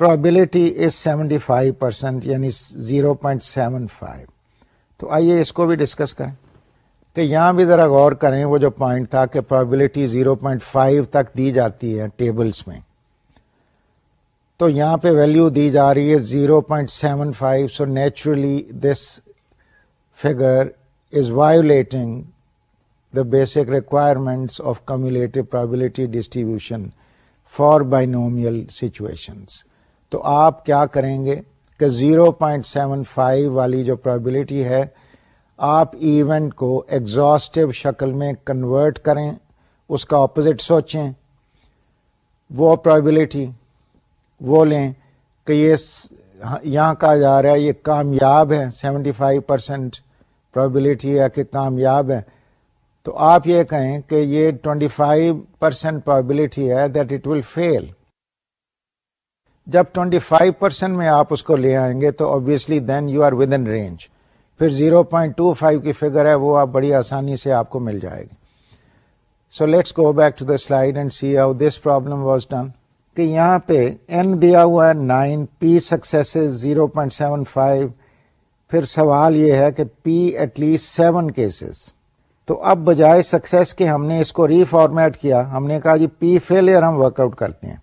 Probability is seventy five percent یعنی زیرو پوائنٹ سیون فائیو تو آئیے اس کو بھی ڈسکس کریں۔ کہ یہاں بھی ذرا غور کریں، وہ جو پوائنٹ تھا کہ پرابلٹی 0.5 تک دی جاتی ہے ٹیبلز میں۔ تو یہاں پہ ویلو دی جا رہی ہے 0.75 so naturally this figure is violating the basic requirements of cumulative probability distribution for binomial situations تو آپ کیا کریں گے کہ 0.75 والی جو پرابلٹی ہے آپ ایونٹ کو ایگزاسٹو شکل میں کنورٹ کریں، اس کا اپوزٹ سوچیں، وہ پرابلٹی وہ لیں کہ یہ یہاں کہا جا رہا ہے، یہ کامیاب ہے سیونٹی فائیو پرسینٹ پرابلٹی ہے کہ کامیاب ہے تو آپ یہ کہیں کہ یہ ٹوینٹی فائیو پرسینٹ پرابلٹی ہے دیٹ اٹ ول فیل جب ٹوینٹی فائیو پرسینٹ میں آپ اس کو لے آئیں گے تو obviously then you are within range پھر زیرو پوائنٹ ٹو فائیو کی فگر ہے، وہ آپ بڑی آسانی سے آپ کو مل جائے گی۔ So let's go back to the slide and see how this problem was done کہ یہاں پہ این دیا ہوا ہے nine P success zero point seven five پھر سوال یہ ہے کہ P at least seven cases تو اب بجائے سکسیس کے ہم نے اس کو ری فارمیٹ کیا۔ ہم نے کہا جی پی فیلئر ہم ورک آؤٹ کرتے ہیں۔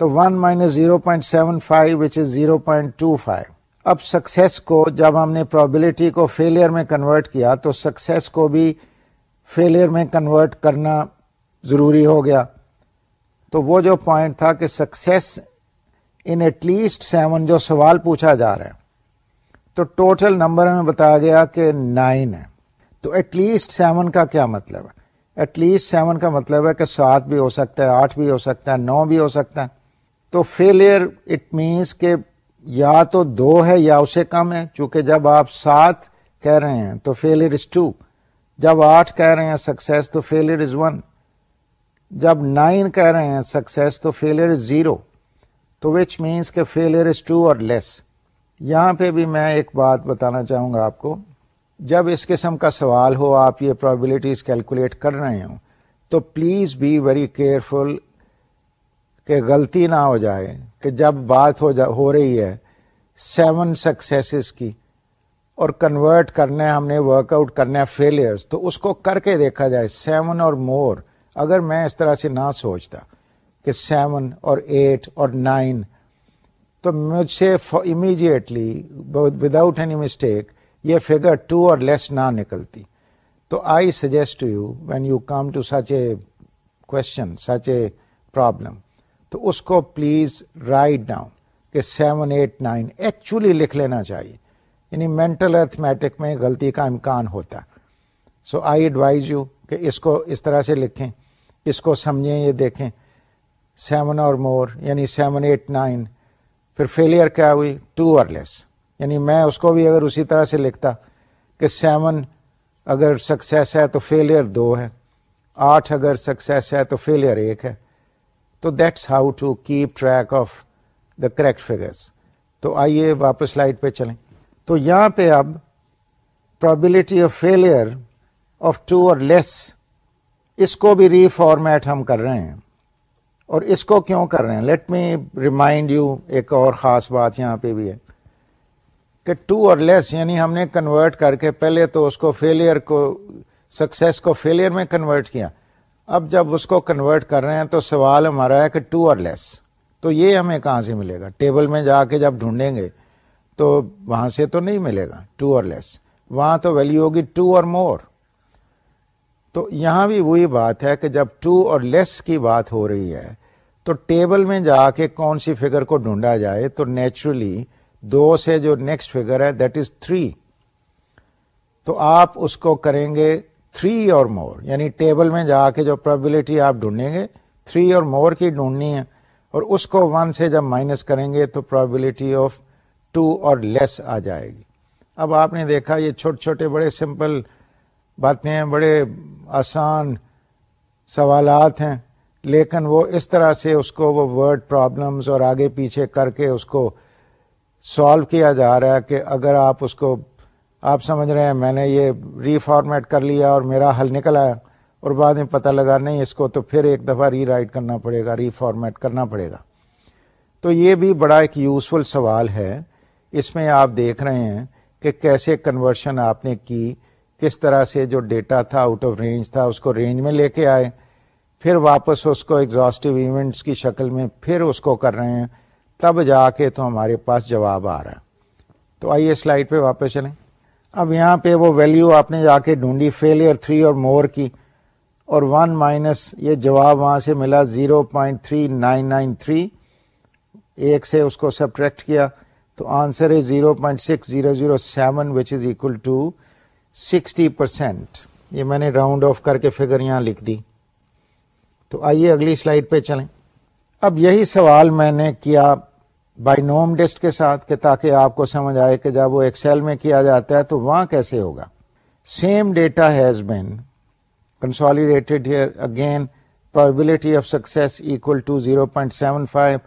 تو one minus zero point seven five which is zero point two five اب سکسیس کو جب ہم نے پرابلٹی کو فیلئر میں کنورٹ کیا تو سکسیس کو بھی فیلئر میں کنورٹ کرنا ضروری ہو گیا۔ تو وہ جو پوائنٹ تھا کہ success in at least seven جو سوال پوچھا جا رہا ہے، تو ٹوٹل نمبر ہمیں بتایا گیا کہ نائن ہے۔ تو ایٹ لیسٹ سیون کا کیا مطلب ہے؟ ایٹ لیسٹ سیون کا مطلب ہے کہ سات بھی ہو سکتا ہے، آٹھ بھی ہو سکتا ہے، نو بھی ہو سکتا ہے۔ تو فیلئر اٹ مینس کہ یا تو دو ہے یا اسے کم ہے، چونکہ جب آپ سات کہہ رہے ہیں تو فیلئر از ٹو جب آٹھ کہہ رہے ہیں سکسیس تو فیلئر از ون جب نائن کہہ رہے ہیں سکسیس تو فیلئر از زیرو تو وچ مینس کہ failure is two or less یہاں پہ بھی میں ایک بات بتانا چاہوں گا آپ کو۔ جب اس قسم کا سوال ہو، آپ یہ پرابلٹیز کیلکولیٹ کر رہے ہوں، تو پلیز بی ویری کیئرفل کہ غلطی نہ ہو جائے، کہ جب بات ہو جا، ہو رہی ہے سیون سکسیس کی، اور کنورٹ کرنا ہے ہم نے ورک آؤٹ کرنا ہے فیلئرس تو اس کو کر کے دیکھا جائے سیون اور مور اگر میں اس طرح سے نہ سوچتا کہ سیون اور ایٹ اور نائن تو مجھ سے امیڈیٹلی وداؤٹ اینی مسٹیک یہ فگر ٹو اور لیس نہ نکلتی۔ تو I suggest you when you come to such a question such a problem تو اس کو پلیز رائٹ ڈاؤن کہ سیون ایٹ نائن ایکچولی لکھ لینا چاہیے۔ یعنی مینٹل ارتھمیٹک میں غلطی کا امکان ہوتا سو آئی ایڈوائز یو کہ اس کو اس طرح سے لکھیں، اس کو سمجھیں، یہ دیکھیں۔ سیون اور مور یعنی سیون ایٹ نائن پھر فیلئر کیا ہوئی؟ ٹو اور لیس یعنی میں اس کو بھی اگر اسی طرح سے لکھتا کہ سیون اگر سکسیس ہے تو فیلئر دو ہے، آٹھ اگر سکسیس ہے تو فیلئر ایک ہے۔ تو that's how to keep track of the correct figures تو آئیے واپس لائٹ پہ چلیں۔ تو یہاں پہ اب probability of failure of two or less اس کو بھی ری فارمیٹ ہم کر رہے ہیں۔ اور اس کو کیوں کر رہے ہیں؟ لیٹ می ریمائنڈ یو ایک اور خاص بات یہاں پہ بھی ہے کہ ٹو اور لیس یعنی ہم نے کنورٹ کر کے پہلے تو اس کو فیلئر کو سکسیس کو فیلئر میں کنورٹ کیا۔ اب جب اس کو کنورٹ کر رہے ہیں تو سوال ہمارا ہے کہ ٹو اور لیس تو یہ ہمیں کہاں سے ملے گا؟ ٹیبل میں جا کے جب ڈھونڈیں گے تو وہاں سے تو نہیں ملے گا ٹو اور لیس وہاں تو ویلو ہوگی ٹو اور مور تو یہاں بھی وہی بات ہے کہ جب ٹو اور لیس کی بات ہو رہی ہے، تو ٹیبل میں جا کے کون سی فگر کو ڈھونڈا جائے؟ تو نیچرلی دو سے جو نیکسٹ فگر ہے دیٹ از تھری تو آپ اس کو کریں گے تھری اور مور یعنی ٹیبل میں جا کے جو پرابلٹی آپ ڈھونڈیں گے تھری اور مور کی ڈھونڈنی ہے اور اس کو ون سے جب مائنس کریں گے تو probability of two or less آ جائے گی۔ اب آپ نے دیکھا یہ چھوٹے چھوٹے بڑے سمپل باتیں ہیں، بڑے آسان سوالات ہیں، لیکن وہ اس طرح سے اس کو وہ ورڈ پرابلمز اور آگے پیچھے کر کے اس کو سالو کیا جا رہا ہے کہ اگر آپ اس کو آپ سمجھ رہے ہیں، میں نے یہ ری فارمیٹ کر لیا اور میرا حل نکل آیا اور بعد میں پتہ لگا، نہیں، اس کو تو پھر ایک دفعہ ری رائٹ کرنا پڑے گا ری فارمیٹ کرنا پڑے گا۔ تو یہ بھی بڑا ایک یوزفل سوال ہے۔ اس میں آپ دیکھ رہے ہیں کہ کیسے کنورشن آپ نے کی، کس طرح سے جو ڈیٹا تھا آؤٹ آف رینج تھا، اس کو رینج میں لے کے آئے۔ پھر واپس اس کو ایگزاسٹو ایونٹس کی شکل میں پھر اس کو کر رہے ہیں۔ تب جا کے تو ہمارے پاس جواب آ رہا ہے۔ تو آئیے سلائڈ پہ واپس چلیں۔ اب یہاں پہ وہ ویلیو آپ نے جا کے ڈھونڈی فیلئر تھری اور مور کی، اور ون مائنس یہ جواب وہاں سے ملا zero point three nine nine three ایک سے اس کو سبٹریکٹ کیا، تو آنسر ہے zero point six zero zero seven which is equal to sixty percent یہ میں نے راؤنڈ آف کر کے فگر یہاں لکھ دی۔ تو آئیے اگلی سلائڈ پہ چلیں۔ اب یہی سوال میں نے کیا بائی نوم ڈسٹ کے ساتھ کہ تاکہ آپ کو سمجھ آئے کہ جب وہ ایکسل میں کیا جاتا ہے تو وہاں کیسے ہوگا۔ Same data has been consolidated here again probability of success equal to zero point seven five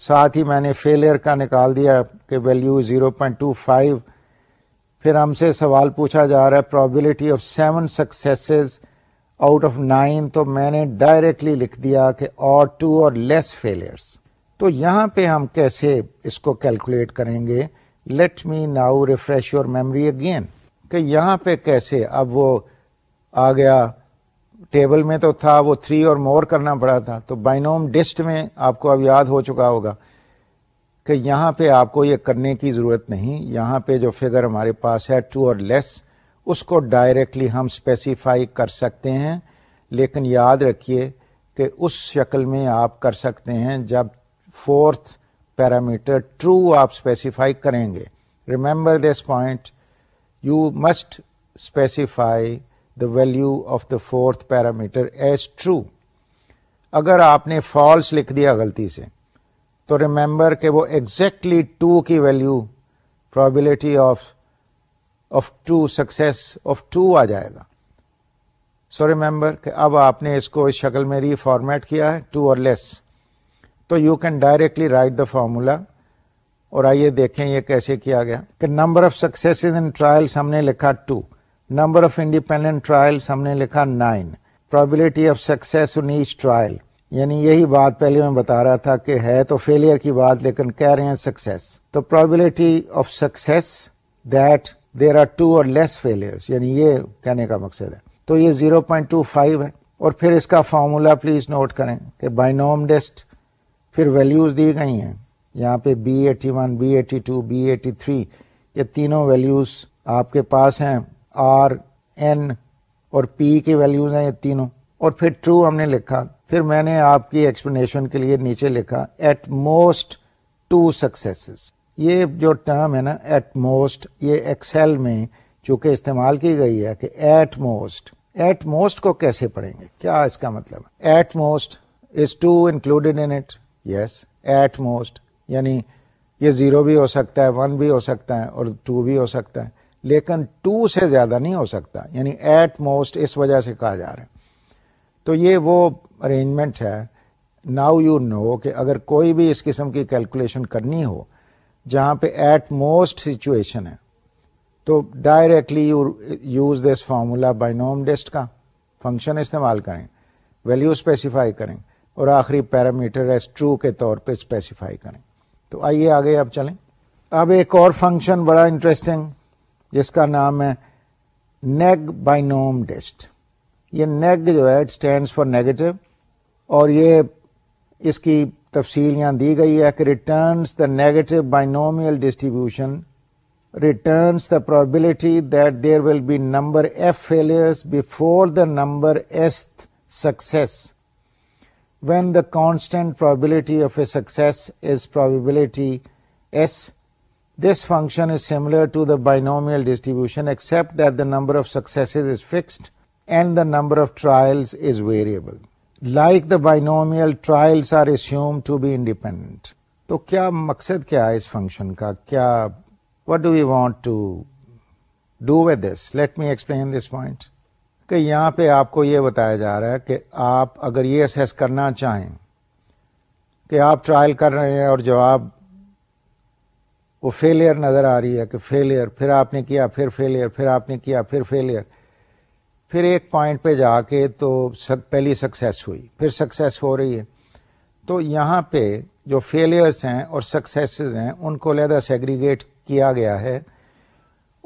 ساتھ ہی میں نے فیلئر کا نکال دیا کہ value zero point two five پھر ہم سے سوال پوچھا جا رہا ہے probability of seven success out of nine تو میں نے ڈائریکٹلی لکھ دیا کہ اور ٹو اور لیس فیلئرس تو یہاں پہ ہم کیسے اس کو کیلکولیٹ کریں گے؟ Let me now refresh your memory again کہ یہاں پہ کیسے؟ اب وہ آ گیا۔ ٹیبل میں تو تھا، وہ تھری اور مور کرنا پڑا تھا۔ تو بائنوم ڈسٹ میں آپ کو اب یاد ہو چکا ہوگا کہ یہاں پہ آپ کو یہ کرنے کی ضرورت نہیں۔ یہاں پہ جو فگر ہمارے پاس ہے ٹو اور لیس اس کو ڈائریکٹلی ہم اسپیسیفائی کر سکتے ہیں۔ لیکن یاد رکھیے کہ اس شکل میں آپ کر سکتے ہیں جب فورتھ پیرامیٹر ٹرو آپ اسپیسیفائی کریں گے. Remember this point you must specify the value of the fourth parameter as true اگر آپ نے فالس لکھ دیا غلطی سے، تو ریمبر کہ وہ ایگزیکٹلی ٹو کی value probability of of two success of two آ جائے گا. سو ریمبر کہ اب آپ نے اس کو اس شکل میں ری فارمیٹ کیا ہے ٹو اور لیس تو you can directly write the formula اور آئیے دیکھیں یہ کیسے کیا گیا کہ number of success in trials ہم نے لکھا two number of independent trials ہم نے لکھا nine probability of success in each trial یعنی یہی بات پہلے میں بتا رہا تھا کہ ہے تو فیلئر کی بات، لیکن کہہ رہے ہیں سکسیس تو probability of success that there are two or less failure یعنی یہ کہنے کا مقصد ہے۔ تو یہ زیرو پوائنٹ ٹو فائیو ہے۔ اور پھر اس کا فارمولا پلیز نوٹ کریں کہ بائنوم ڈیسٹ پھر ویلوز دی گئی ہیں۔ یہاں پہ B eighty one B eighty two B eighty three یہ تینوں ویلوز آپ کے پاس ہیں۔ آر این اور پی کی ویلوز ہیں یہ تینوں۔ اور پھر ٹرو ہم نے لکھا۔ پھر میں نے آپ کی ایکسپلینیشن کے لیے نیچے لکھا ایٹ موسٹ ٹو سکسیس یہ جو ٹرم ہے نا ایٹ موسٹ یہ ایکسل میں چونکہ استعمال کی گئی ہے کہ ایٹ موسٹ ایٹ موسٹ کو کیسے پڑھیں گے؟ کیا اس کا مطلب at most is two included in it yes at most یعنی یہ زیرو بھی ہو سکتا ہے ون بھی ہو سکتا ہے اور ٹو بھی ہو سکتا ہے۔ لیکن ٹو سے زیادہ نہیں ہو سکتا۔ یعنی ایٹ موسٹ اس وجہ سے کہا جا رہا ہے۔ تو یہ وہ ارینجمنٹ ہے۔ ناؤ یو نو کہ اگر کوئی بھی اس قسم کی کیلکولیشن کرنی ہو، جہاں پہ ایٹ موسٹ سچویشن ہے، تو directly you use this formula binom dist کا۔ فنکشن استعمال کریں۔ ویلو اسپیسیفائی کریں۔ اور آخری پیرامیٹر ایس ٹرو کے طور پہ اسپیسیفائی کریں۔ تو آئیے آگے اب چلیں۔ اب ایک اور فنکشن بڑا انٹرسٹنگ جس کا نام ہے نیگ بائی نوم ڈیسٹ یہ نیگ جو ہے اسٹینڈس فار نیگیٹو اور یہ اس کی تفصیل یہاں دی گئی ہے کہ returns the negative binomial distribution returns the probability that there will be number F failures before the number S success when the constant probability of a success is probability S this function is similar to the binomial distribution except that the number of success is fixed and the number of trials is variable like the binomial trials are assume to be independent تو کیا مقصد کیا ہے اس فنکشن کا؟ کیا what do you want to do with this let me explain this point کہ یہاں پہ آپ کو یہ بتایا جا رہا ہے کہ آپ اگر یہ اسیس کرنا چاہیں کہ آپ ٹرائل کر رہے ہیں اور جواب وہ فیلئر نظر آ رہی ہے کہ فیلئر پھر آپ نے کیا، پھر فیلئر پھر آپ نے کیا، پھر فیلئر پھر ایک پوائنٹ پہ جا کے تو پہلی سکسیس ہوئی، پھر سکسیس ہو رہی ہے۔ تو یہاں پہ جو فیلئرس ہیں اور سکسیسز ہیں، ان کو علیحدہ سیگریگیٹ کیا گیا ہے۔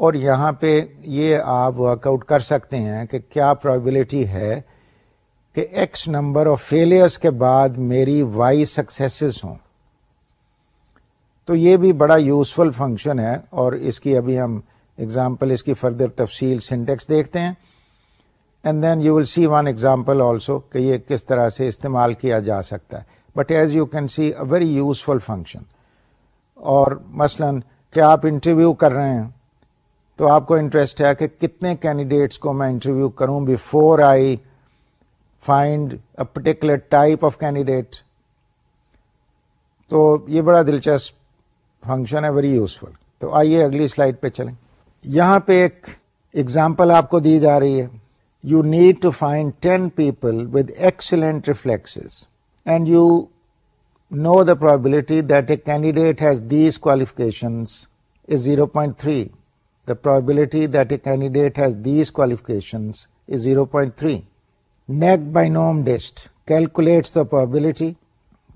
اور یہاں پہ یہ آپ ورک آؤٹ کر سکتے ہیں کہ کیا پرابلٹی ہے کہ ایکس نمبر آف فیلئرس کے بعد میری وائی سکسیسز ہوں۔ تو یہ بھی بڑا یوزفل فنکشن ہے اور اس کی ابھی ہم اگزامپل اس کی فردر تفصیل سینٹیکس دیکھتے ہیں۔ And then you will see one example also کہ یہ کس طرح سے استعمال کیا جا سکتا ہے۔ But as you can see a very useful function اور مثلاً کیا آپ انٹرویو کر رہے ہیں؟ تو آپ کو انٹرسٹ ہے کہ کتنے کینڈیڈیٹس کو میں انٹرویو کروں before I find a particular type of candidate تو یہ بڑا دلچسپ فنکشن ہے ویری یوزفل تو آئیے اگلی سلائڈ پہ چلیں۔ یہاں پہ ایک ایگزامپل آپ کو دی جا رہی ہے۔ You need to find ten people with excellent reflexes and you know the probability that a candidate has these qualifications is 0.3. The probability that a candidate has these qualifications is 0.3. Nag binom dist calculates the probability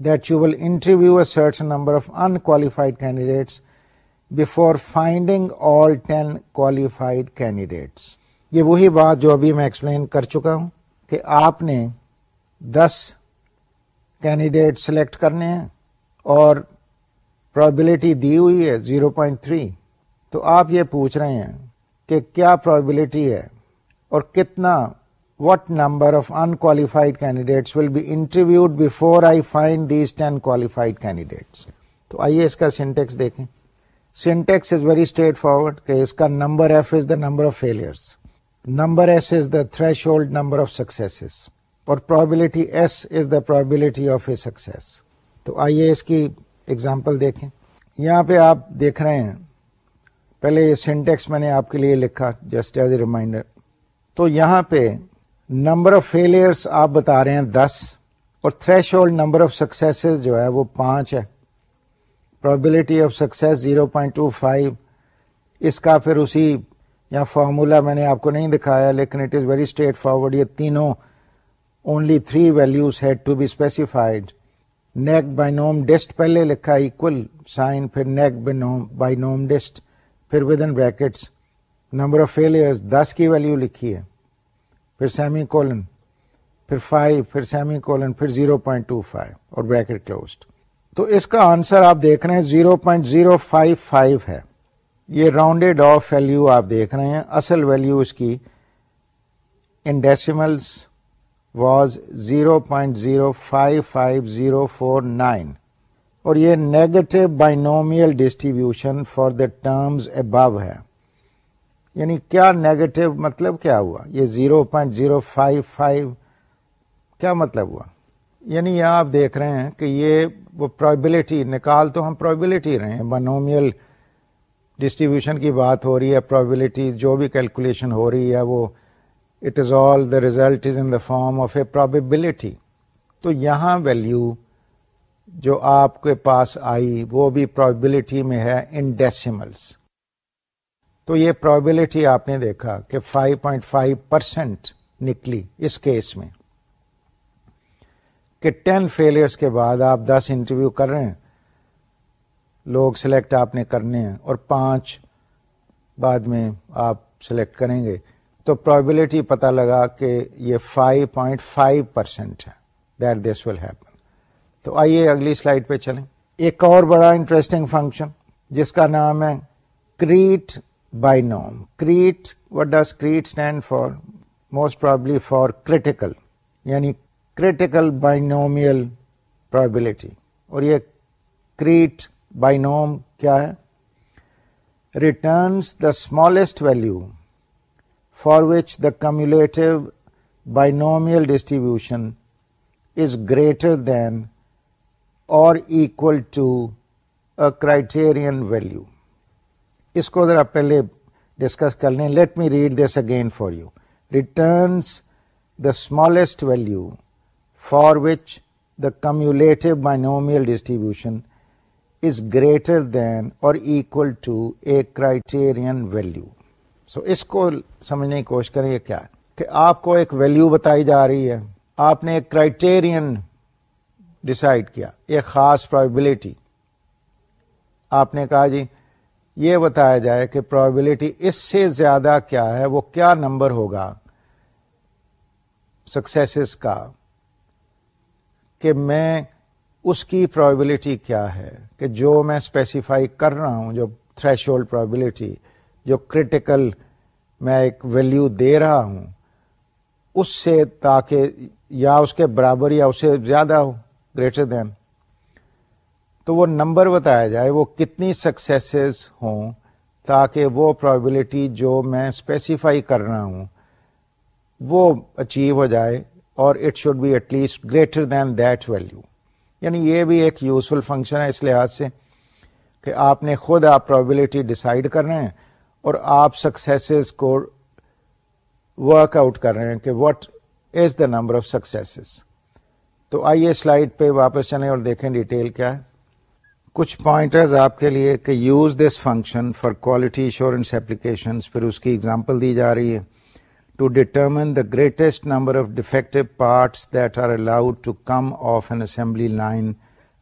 that you will interview a certain number of unqualified candidates before finding all 10 qualified candidates. یہ وہی بات جو ابھی میں ایکسپلین کر چکا ہوں کہ آپ نے دس کینڈیڈیٹ سلیکٹ کرنے ہیں اور پرابلٹی دی ہوئی ہے زیرو پوائنٹ تھری تو آپ یہ پوچھ رہے ہیں کہ کیا پرابلٹی ہے اور کتنا what number of unqualified candidates will be interviewed before I find these ten qualified candidates تو آئیے اس کا سینٹیکس دیکھیں۔ Syntax is very straight forward کہ اس کا number F is the number of failures number S is the threshold number of success اور probability S is the probability of a success تو آئیے اس کی ایگزامپل دیکھیں۔ یہاں پہ آپ دیکھ رہے ہیں پہلے یہ سینٹیکس میں نے آپ کے لیے لکھا جسٹ ایز اے ریمائنڈر تو یہاں پہ نمبر آف فیلئرس آپ بتا رہے ہیں دس، اور threshold number of success جو ہے وہ پانچ ہے۔ Probability of success zero point two five اس کا پھر اسی یا فارمولا میں نے آپ کو نہیں دکھایا، لیکن it is very straight forward یہ تینوں only three values had to be specified negbinomdist پہلے لکھا اکول سائن پھر نیک بائی نوم ڈسٹ پھر with in brackets number of failure دس کی ویلو لکھی ہے۔ پھر سیمی کولن پھر فائیو پھر سیمی کولن پھر زیرو پوائنٹ ٹو فائیو اور بریکٹ کلوزڈ تو اس کا آنسر آپ دیکھ رہے ہیں zero point zero five five ہے۔ یہ راؤنڈیڈ آف ویلو آپ دیکھ رہے ہیں۔ اصل ویلو اس کی in decimals was zero point zero five five zero four nine اور یہ negative binomial distribution for the terms above ہے۔ یعنی کیا نیگیٹو مطلب کیا ہوا؟ یہ zero point zero five five کیا مطلب ہوا؟ یعنی یہاں آپ دیکھ رہے ہیں کہ یہ وہ پرابلٹی نکال تو ہم پرابلٹی رہے ہیں۔ بائنومیل ڈسٹریبیوشن کی بات ہو رہی ہے پرابلٹی جو بھی کیلکولیشن ہو رہی ہے، وہ it is all the result is in the form of a probability تو یہاں ویلو جو آپ کے پاس آئی، وہ بھی پرابلٹی میں ہے ان ڈیسیملس تو یہ پرابلٹی آپ نے دیکھا کہ 5.5 پرسینٹ نکلی اس کیس میں. کہ ٹین فیلئرس کے بعد آپ دس انٹرویو کر رہے ہیں، لوگ سلیکٹ آپ نے کرنے ہیں اور پانچ بعد میں آپ سلیکٹ کریں گے، تو پرابلٹی پتا لگا کہ یہ 5.5 فائیو پرسینٹ ہے دیٹ دس ول ہیپن تو آئیے اگلی سلائڈ پہ چلیں۔ ایک اور بڑا انٹرسٹنگ فنکشن جس کا نام ہے crit binom crit what does crit stand for most probably for critical یعنی کریٹیکل بائنومیل پرابلٹی اور یہ کریٹ بائی نوم کیا ہے؟ Returns the smallest value for which the cumulative binomial distribution is greater than or or equal to criterion value اس کو ذرا پہلے ڈسکس کر لیں. Let me read this again for you returns the smallest value for which the cumulative binomial distribution is greater than or equal to a criterion value so اس کو سمجھنے کی کوشش کریں گے کیا کہ آپ کو ایک ویلو بتائی جا رہی ہے آپ نے ایک کرائٹیرین ڈسائڈ کیا. ایک خاص پرابلٹی آپ نے کہا جی یہ بتایا جائے کہ پرابلٹی اس سے زیادہ کیا ہے، وہ کیا نمبر ہوگا؟ سکسیس کا، کہ میں اس کی پرابلٹی کیا ہے؟ کہ جو میں اسپیسیفائی کر رہا ہوں، جو تھریش ہولڈ پرابلٹی جو کریٹیکل میں ایک ویلو دے رہا ہوں، اس سے تاکہ یا اس کے برابر یا اس سے زیادہ ہو۔ گریٹر دین تو وہ نمبر بتایا جائے وہ کتنی سکسیسز ہوں تاکہ وہ پرابلٹی جو میں اسپیسیفائی کر رہا ہوں وہ اچیو ہو جائے اور it should be at least greater than that value یعنی یہ بھی ایک یوزفل فنکشن ہے اس لحاظ سے کہ آپ نے خود آپ پرابلٹی ڈسائڈ کر رہے ہیں اور آپ سکسیسز کو ورک آؤٹ کر رہے ہیں کہ what is the number of successes تو آئیے سلائڈ پہ واپس چلیں اور دیکھیں ڈیٹیل کیا ہے۔ کچھ پوائنٹرز آپ کے لیے کہ use this function for quality assurance application پھر اس کی ایگزامپل دی جا رہی ہے۔ To determine the greatest number of defective parts that are allowed to come off an assembly line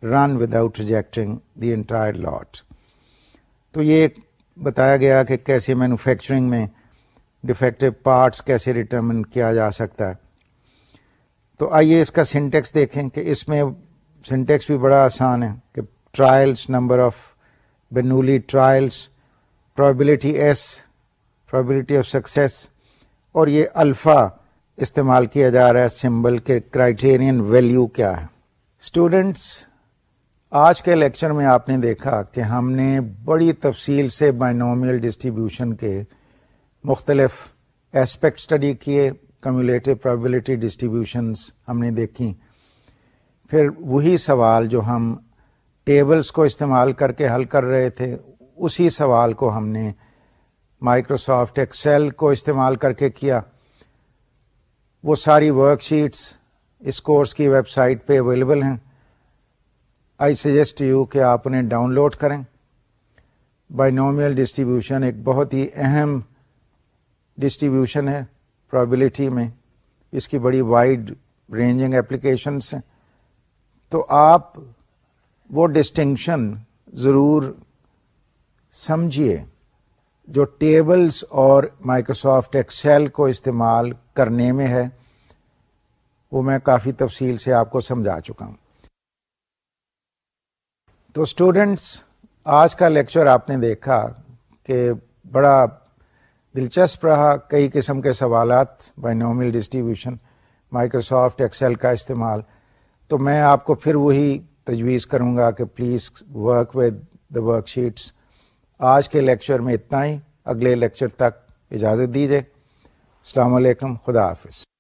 run without rejecting the entire lot تو یہ بتایا گیا کہ کیسے مینوفیکچرنگ میں ڈیفیکٹو پارٹس کیسے ڈٹرمن کیا جا سکتا ہے۔ تو آئیے اس کا سینٹیکس دیکھیں کہ اس میں سینٹیکس بھی بڑا آسان ہے کہ trials number of Bernoulli trials probability S probability of success اور یہ الفا استعمال کیا جا رہا ہے سمبل کے کرائٹیرین ویلیو کیا ہے۔ اسٹوڈینٹس آج کے لیکچر میں آپ نے دیکھا کہ ہم نے بڑی تفصیل سے بائنومیل ڈسٹریبیوشن کے مختلف ایسپیکٹ اسٹڈی کیے۔ کمیولیٹو پرابلٹی ڈسٹریبیوشنس ہم نے دیکھی۔ پھر وہی سوال جو ہم ٹیبلز کو استعمال کر کے حل کر رہے تھے، اسی سوال کو ہم نے مائکروسافٹ ایکسل کو استعمال کر کے کیا۔ وہ ساری ورک شیٹس اس کورس کی ویب سائٹ پہ اویلیبل ہیں۔ آئی سجیسٹ یو کہ آپ انہیں ڈاؤن لوڈ کریں۔ بائنومیل ڈسٹریبیوشن ایک بہت ہی اہم ڈسٹریبیوشن ہے۔ پرابلٹی میں اس کی بڑی وائڈ رینجنگ اپلیکیشنس ہیں۔ تو آپ وہ ڈسٹنکشن ضرور سمجھیے جو ٹیبلز اور مائکروسافٹ ایکسل کو استعمال کرنے میں ہے۔ وہ میں کافی تفصیل سے آپ کو سمجھا چکا ہوں۔ تو اسٹوڈینٹس آج کا لیکچر آپ نے دیکھا کہ بڑا دلچسپ رہا کئی قسم کے سوالات بائنومیل ڈسٹریبیوشن مائکروسافٹ ایکسل کا استعمال۔ تو میں آپ کو پھر وہی تجویز کروں گا کہ please work with the worksheets. آج کے لیکچر میں اتنا ہی۔ اگلے لیکچر تک اجازت دیجیے السلام علیکم، خدا حافظ۔